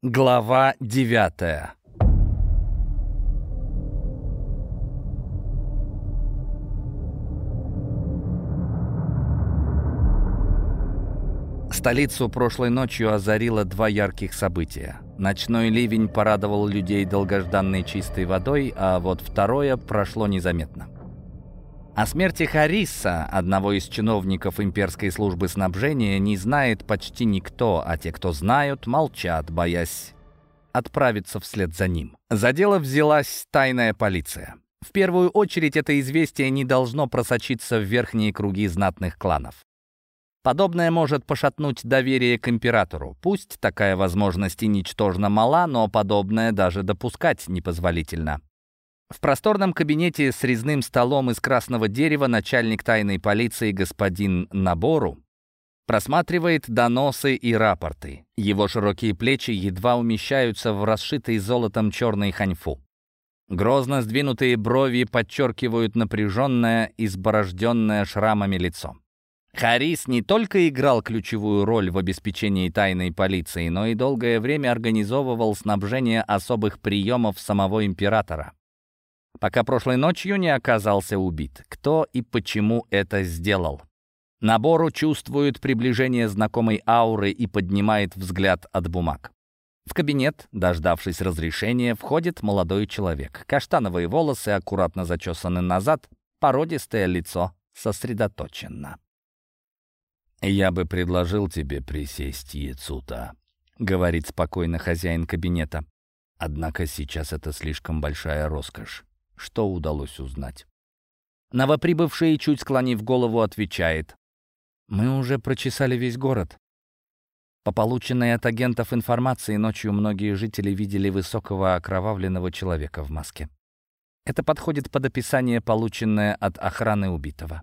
Глава девятая Столицу прошлой ночью озарило два ярких события. Ночной ливень порадовал людей долгожданной чистой водой, а вот второе прошло незаметно. О смерти Харисса, одного из чиновников имперской службы снабжения, не знает почти никто, а те, кто знают, молчат, боясь отправиться вслед за ним. За дело взялась тайная полиция. В первую очередь это известие не должно просочиться в верхние круги знатных кланов. Подобное может пошатнуть доверие к императору. Пусть такая возможность и ничтожно мала, но подобное даже допускать непозволительно. В просторном кабинете с резным столом из красного дерева начальник тайной полиции господин Набору просматривает доносы и рапорты. Его широкие плечи едва умещаются в расшитой золотом черной ханьфу. Грозно сдвинутые брови подчеркивают напряженное, изборожденное шрамами лицо. Харис не только играл ключевую роль в обеспечении тайной полиции, но и долгое время организовывал снабжение особых приемов самого императора пока прошлой ночью не оказался убит. Кто и почему это сделал? Набору чувствует приближение знакомой ауры и поднимает взгляд от бумаг. В кабинет, дождавшись разрешения, входит молодой человек. Каштановые волосы аккуратно зачесаны назад, породистое лицо сосредоточено. «Я бы предложил тебе присесть, Яцута», — говорит спокойно хозяин кабинета. «Однако сейчас это слишком большая роскошь. Что удалось узнать? Новоприбывший, чуть склонив голову, отвечает. «Мы уже прочесали весь город. По полученной от агентов информации, ночью многие жители видели высокого окровавленного человека в маске. Это подходит под описание, полученное от охраны убитого.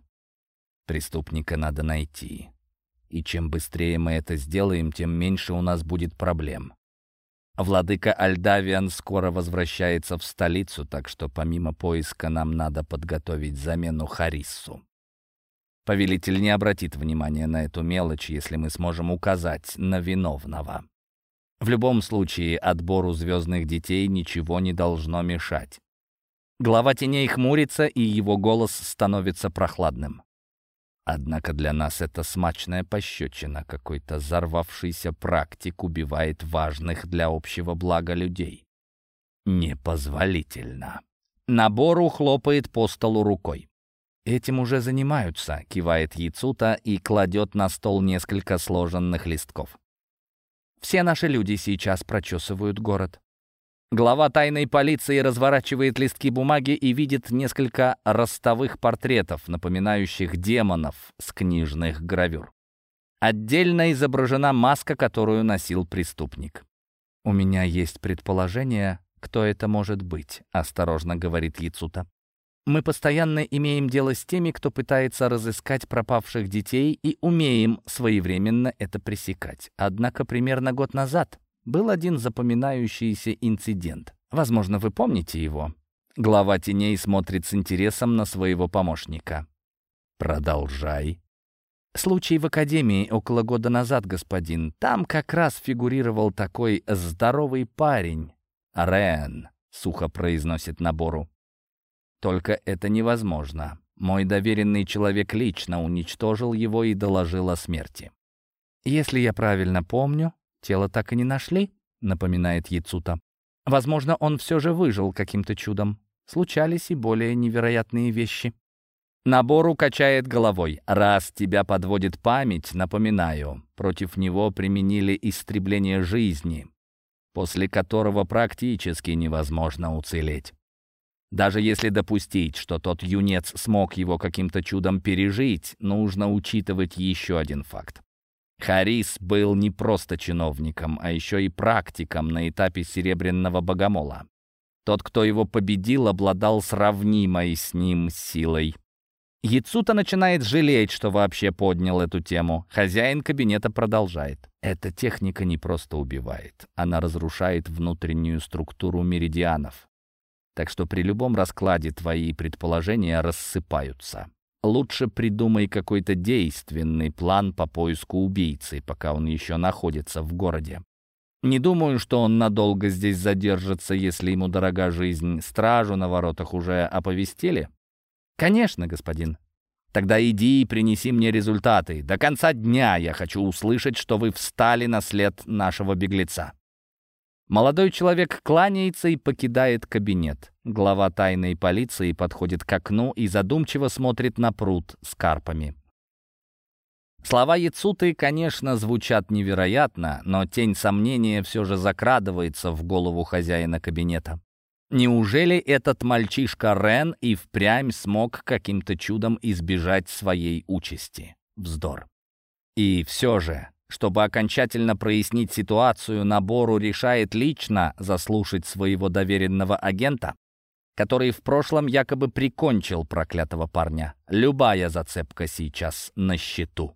Преступника надо найти. И чем быстрее мы это сделаем, тем меньше у нас будет проблем. Владыка Альдавиан скоро возвращается в столицу, так что помимо поиска нам надо подготовить замену Хариссу. Повелитель не обратит внимания на эту мелочь, если мы сможем указать на виновного. В любом случае, отбору звездных детей ничего не должно мешать. Глава теней хмурится, и его голос становится прохладным. Однако для нас это смачная пощечина. Какой-то взорвавшийся практик убивает важных для общего блага людей. Непозволительно. Набору хлопает по столу рукой. «Этим уже занимаются», — кивает Яцута и кладет на стол несколько сложенных листков. «Все наши люди сейчас прочесывают город. Глава тайной полиции разворачивает листки бумаги и видит несколько ростовых портретов, напоминающих демонов с книжных гравюр. Отдельно изображена маска, которую носил преступник. «У меня есть предположение, кто это может быть», — осторожно говорит Яцута. «Мы постоянно имеем дело с теми, кто пытается разыскать пропавших детей и умеем своевременно это пресекать. Однако примерно год назад был один запоминающийся инцидент. Возможно, вы помните его. Глава теней смотрит с интересом на своего помощника. «Продолжай». Случай в Академии около года назад, господин. Там как раз фигурировал такой здоровый парень. «Рен», — сухо произносит набору. «Только это невозможно. Мой доверенный человек лично уничтожил его и доложил о смерти». «Если я правильно помню, Тело так и не нашли, напоминает Яцута. Возможно, он все же выжил каким-то чудом. Случались и более невероятные вещи. Набору качает головой. Раз тебя подводит память, напоминаю, против него применили истребление жизни, после которого практически невозможно уцелеть. Даже если допустить, что тот юнец смог его каким-то чудом пережить, нужно учитывать еще один факт. Харис был не просто чиновником, а еще и практиком на этапе Серебряного Богомола. Тот, кто его победил, обладал сравнимой с ним силой. Яцута начинает жалеть, что вообще поднял эту тему. Хозяин кабинета продолжает. Эта техника не просто убивает, она разрушает внутреннюю структуру меридианов. Так что при любом раскладе твои предположения рассыпаются. Лучше придумай какой-то действенный план по поиску убийцы, пока он еще находится в городе. Не думаю, что он надолго здесь задержится, если ему дорога жизнь. Стражу на воротах уже оповестили? Конечно, господин. Тогда иди и принеси мне результаты. До конца дня я хочу услышать, что вы встали на след нашего беглеца. Молодой человек кланяется и покидает кабинет. Глава тайной полиции подходит к окну и задумчиво смотрит на пруд с карпами. Слова Яцуты, конечно, звучат невероятно, но тень сомнения все же закрадывается в голову хозяина кабинета. Неужели этот мальчишка Рен и впрямь смог каким-то чудом избежать своей участи? Вздор. И все же, чтобы окончательно прояснить ситуацию, Набору решает лично заслушать своего доверенного агента, который в прошлом якобы прикончил проклятого парня. Любая зацепка сейчас на счету.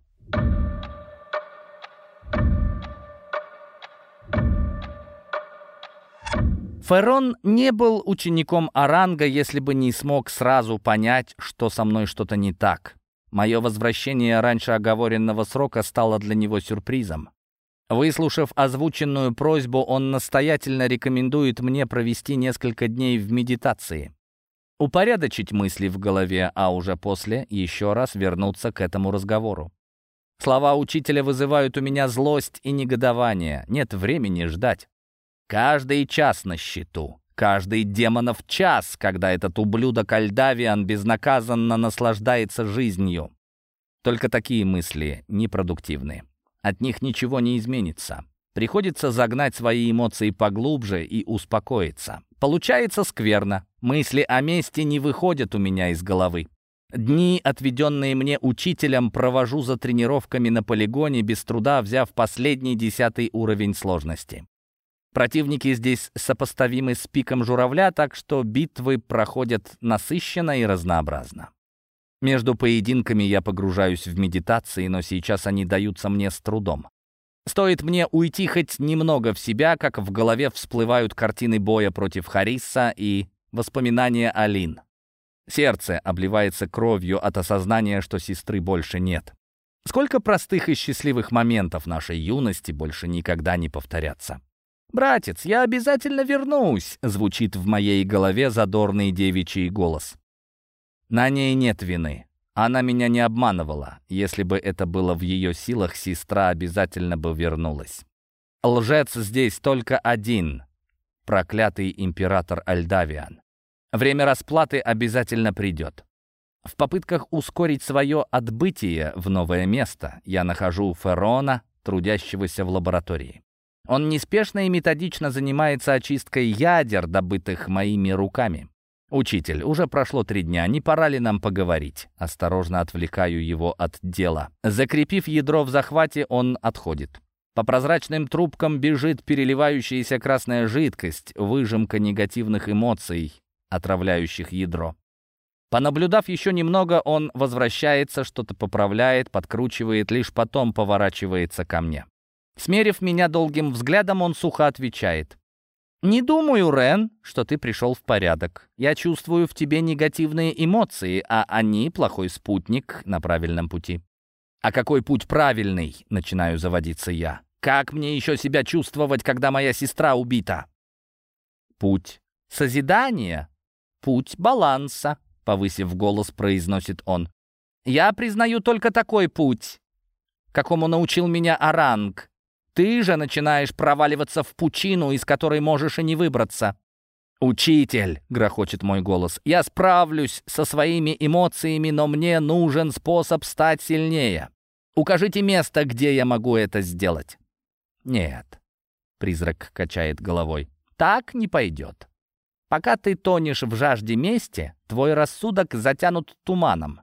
Ферон не был учеником Аранга, если бы не смог сразу понять, что со мной что-то не так. Мое возвращение раньше оговоренного срока стало для него сюрпризом. Выслушав озвученную просьбу, он настоятельно рекомендует мне провести несколько дней в медитации. Упорядочить мысли в голове, а уже после еще раз вернуться к этому разговору. Слова учителя вызывают у меня злость и негодование. Нет времени ждать. Каждый час на счету. Каждый демонов час, когда этот ублюдок Альдавиан безнаказанно наслаждается жизнью. Только такие мысли непродуктивны. От них ничего не изменится. Приходится загнать свои эмоции поглубже и успокоиться. Получается скверно. Мысли о мести не выходят у меня из головы. Дни, отведенные мне учителем, провожу за тренировками на полигоне, без труда взяв последний десятый уровень сложности. Противники здесь сопоставимы с пиком журавля, так что битвы проходят насыщенно и разнообразно. Между поединками я погружаюсь в медитации, но сейчас они даются мне с трудом. Стоит мне уйти хоть немного в себя, как в голове всплывают картины боя против Харисса и воспоминания о Лин. Сердце обливается кровью от осознания, что сестры больше нет. Сколько простых и счастливых моментов нашей юности больше никогда не повторятся. «Братец, я обязательно вернусь!» — звучит в моей голове задорный девичий голос. На ней нет вины. Она меня не обманывала. Если бы это было в ее силах, сестра обязательно бы вернулась. Лжец здесь только один — проклятый император Альдавиан. Время расплаты обязательно придет. В попытках ускорить свое отбытие в новое место я нахожу Ферона, трудящегося в лаборатории. Он неспешно и методично занимается очисткой ядер, добытых моими руками. «Учитель, уже прошло три дня, не пора ли нам поговорить?» Осторожно отвлекаю его от дела. Закрепив ядро в захвате, он отходит. По прозрачным трубкам бежит переливающаяся красная жидкость, выжимка негативных эмоций, отравляющих ядро. Понаблюдав еще немного, он возвращается, что-то поправляет, подкручивает, лишь потом поворачивается ко мне. Смерив меня долгим взглядом, он сухо отвечает. «Не думаю, Рен, что ты пришел в порядок. Я чувствую в тебе негативные эмоции, а они — плохой спутник на правильном пути». «А какой путь правильный?» — начинаю заводиться я. «Как мне еще себя чувствовать, когда моя сестра убита?» «Путь созидания, путь баланса», — повысив голос, произносит он. «Я признаю только такой путь, какому научил меня Аранг, ты же начинаешь проваливаться в пучину, из которой можешь и не выбраться. «Учитель!» — грохочет мой голос. «Я справлюсь со своими эмоциями, но мне нужен способ стать сильнее. Укажите место, где я могу это сделать». «Нет», — призрак качает головой, — «так не пойдет. Пока ты тонешь в жажде мести, твой рассудок затянут туманом,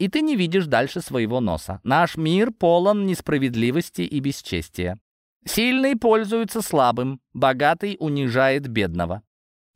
и ты не видишь дальше своего носа. Наш мир полон несправедливости и бесчестия. Сильный пользуется слабым, богатый унижает бедного.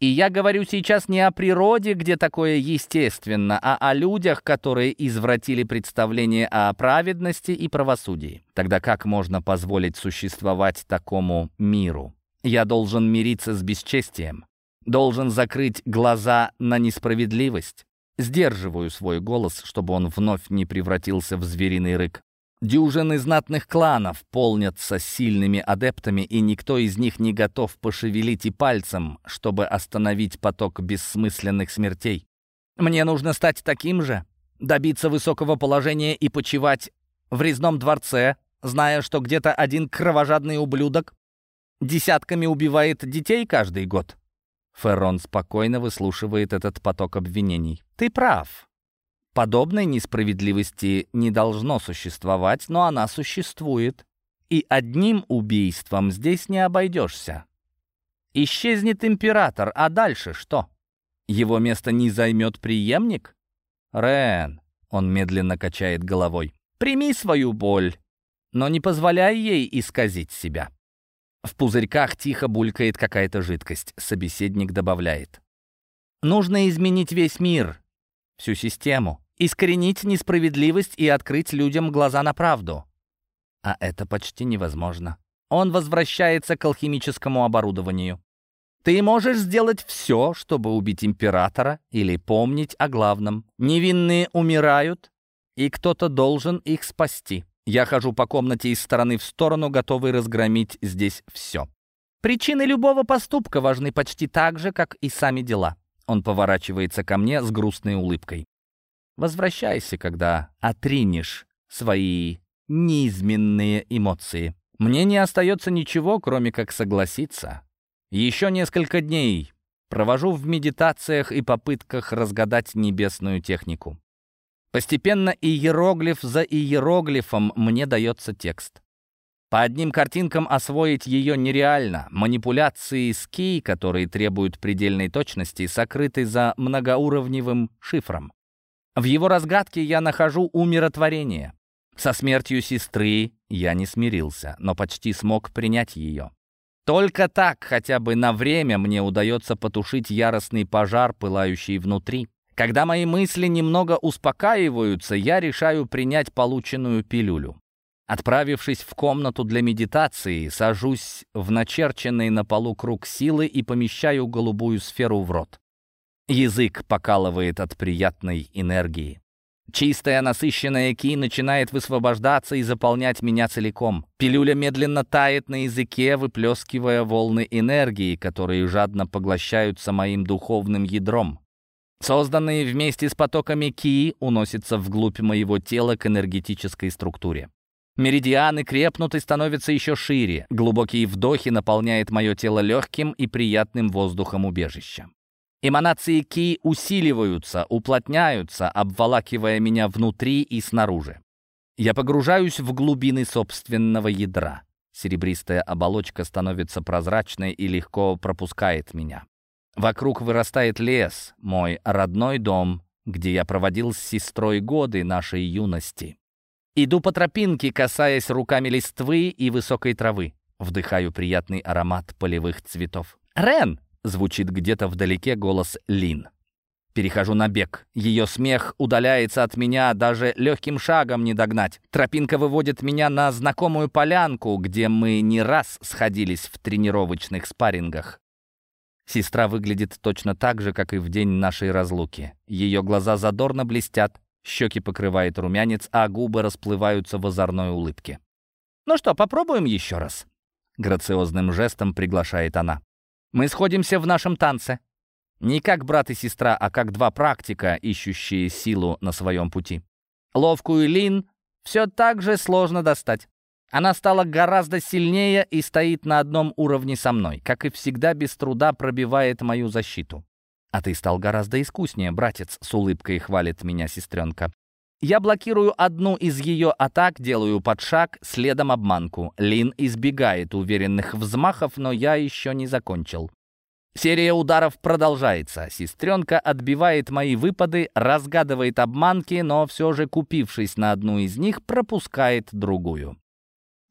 И я говорю сейчас не о природе, где такое естественно, а о людях, которые извратили представление о праведности и правосудии. Тогда как можно позволить существовать такому миру? Я должен мириться с бесчестием, должен закрыть глаза на несправедливость. Сдерживаю свой голос, чтобы он вновь не превратился в звериный рык. Дюжины знатных кланов полнятся сильными адептами, и никто из них не готов пошевелить и пальцем, чтобы остановить поток бессмысленных смертей. Мне нужно стать таким же, добиться высокого положения и почивать в резном дворце, зная, что где-то один кровожадный ублюдок десятками убивает детей каждый год. Феррон спокойно выслушивает этот поток обвинений. «Ты прав. Подобной несправедливости не должно существовать, но она существует. И одним убийством здесь не обойдешься. Исчезнет император, а дальше что? Его место не займет преемник? Рен, он медленно качает головой, прими свою боль, но не позволяй ей исказить себя. В пузырьках тихо булькает какая-то жидкость. Собеседник добавляет. Нужно изменить весь мир, всю систему искоренить несправедливость и открыть людям глаза на правду. А это почти невозможно. Он возвращается к алхимическому оборудованию. Ты можешь сделать все, чтобы убить императора или помнить о главном. Невинные умирают, и кто-то должен их спасти. Я хожу по комнате из стороны в сторону, готовый разгромить здесь все. Причины любого поступка важны почти так же, как и сами дела. Он поворачивается ко мне с грустной улыбкой. Возвращайся, когда отринешь свои неизменные эмоции. Мне не остается ничего, кроме как согласиться. Еще несколько дней провожу в медитациях и попытках разгадать небесную технику. Постепенно иероглиф за иероглифом мне дается текст. По одним картинкам освоить ее нереально. Манипуляции с ки, которые требуют предельной точности, сокрыты за многоуровневым шифром. В его разгадке я нахожу умиротворение. Со смертью сестры я не смирился, но почти смог принять ее. Только так хотя бы на время мне удается потушить яростный пожар, пылающий внутри. Когда мои мысли немного успокаиваются, я решаю принять полученную пилюлю. Отправившись в комнату для медитации, сажусь в начерченный на полу круг силы и помещаю голубую сферу в рот. Язык покалывает от приятной энергии. Чистая, насыщенная ки начинает высвобождаться и заполнять меня целиком. Пилюля медленно тает на языке, выплескивая волны энергии, которые жадно поглощаются моим духовным ядром. Созданные вместе с потоками ки уносятся вглубь моего тела к энергетической структуре. Меридианы крепнут и становятся еще шире. Глубокие вдохи наполняют мое тело легким и приятным воздухом убежища. Эманации Ки усиливаются, уплотняются, обволакивая меня внутри и снаружи. Я погружаюсь в глубины собственного ядра. Серебристая оболочка становится прозрачной и легко пропускает меня. Вокруг вырастает лес, мой родной дом, где я проводил с сестрой годы нашей юности. Иду по тропинке, касаясь руками листвы и высокой травы. Вдыхаю приятный аромат полевых цветов. «Рен!» Звучит где-то вдалеке голос Лин. Перехожу на бег. Ее смех удаляется от меня, даже легким шагом не догнать. Тропинка выводит меня на знакомую полянку, где мы не раз сходились в тренировочных спаррингах. Сестра выглядит точно так же, как и в день нашей разлуки. Ее глаза задорно блестят, щеки покрывает румянец, а губы расплываются в озорной улыбке. «Ну что, попробуем еще раз?» Грациозным жестом приглашает она. Мы сходимся в нашем танце. Не как брат и сестра, а как два практика, ищущие силу на своем пути. Ловкую Лин все так же сложно достать. Она стала гораздо сильнее и стоит на одном уровне со мной, как и всегда без труда пробивает мою защиту. А ты стал гораздо искуснее, братец, с улыбкой хвалит меня сестренка. Я блокирую одну из ее атак, делаю подшаг, следом обманку. Лин избегает уверенных взмахов, но я еще не закончил. Серия ударов продолжается. Сестренка отбивает мои выпады, разгадывает обманки, но все же, купившись на одну из них, пропускает другую.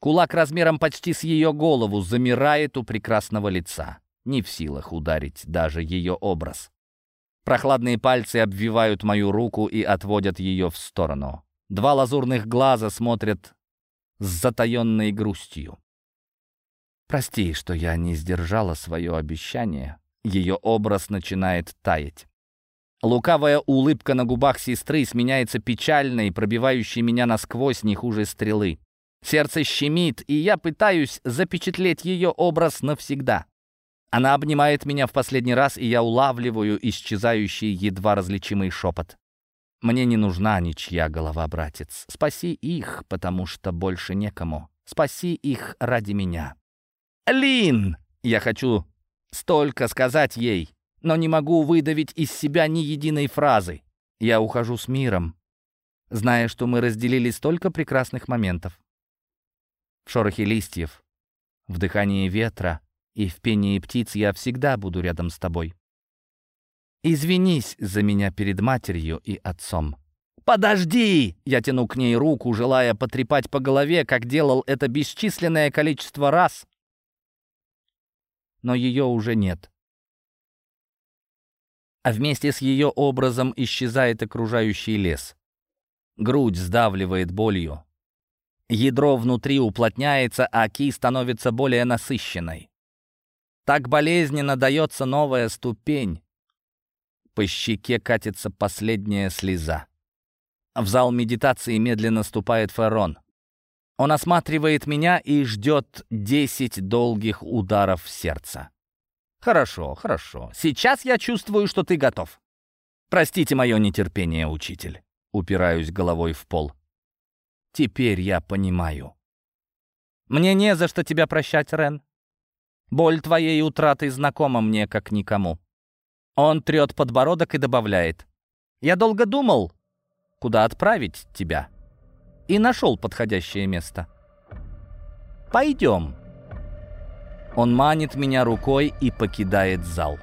Кулак размером почти с ее голову замирает у прекрасного лица. Не в силах ударить даже ее образ. Прохладные пальцы обвивают мою руку и отводят ее в сторону. Два лазурных глаза смотрят с затаенной грустью. «Прости, что я не сдержала свое обещание». Ее образ начинает таять. Лукавая улыбка на губах сестры сменяется печальной, пробивающей меня насквозь не хуже стрелы. Сердце щемит, и я пытаюсь запечатлеть ее образ навсегда. Она обнимает меня в последний раз, и я улавливаю исчезающий едва различимый шепот. Мне не нужна ничья голова, братец. Спаси их, потому что больше некому. Спаси их ради меня. Лин! Я хочу столько сказать ей, но не могу выдавить из себя ни единой фразы. Я ухожу с миром, зная, что мы разделили столько прекрасных моментов. В шорохе листьев, в дыхании ветра и в пении птиц я всегда буду рядом с тобой. Извинись за меня перед матерью и отцом. «Подожди!» Я тяну к ней руку, желая потрепать по голове, как делал это бесчисленное количество раз. Но ее уже нет. А вместе с ее образом исчезает окружающий лес. Грудь сдавливает болью. Ядро внутри уплотняется, а ки становится более насыщенной. Так болезненно дается новая ступень. По щеке катится последняя слеза. В зал медитации медленно ступает Ферон. Он осматривает меня и ждет десять долгих ударов сердца. «Хорошо, хорошо. Сейчас я чувствую, что ты готов. Простите мое нетерпение, учитель». Упираюсь головой в пол. «Теперь я понимаю». «Мне не за что тебя прощать, Рен. Боль твоей утраты знакома мне как никому. Он трет подбородок и добавляет. «Я долго думал, куда отправить тебя, и нашел подходящее место. Пойдем». Он манит меня рукой и покидает зал.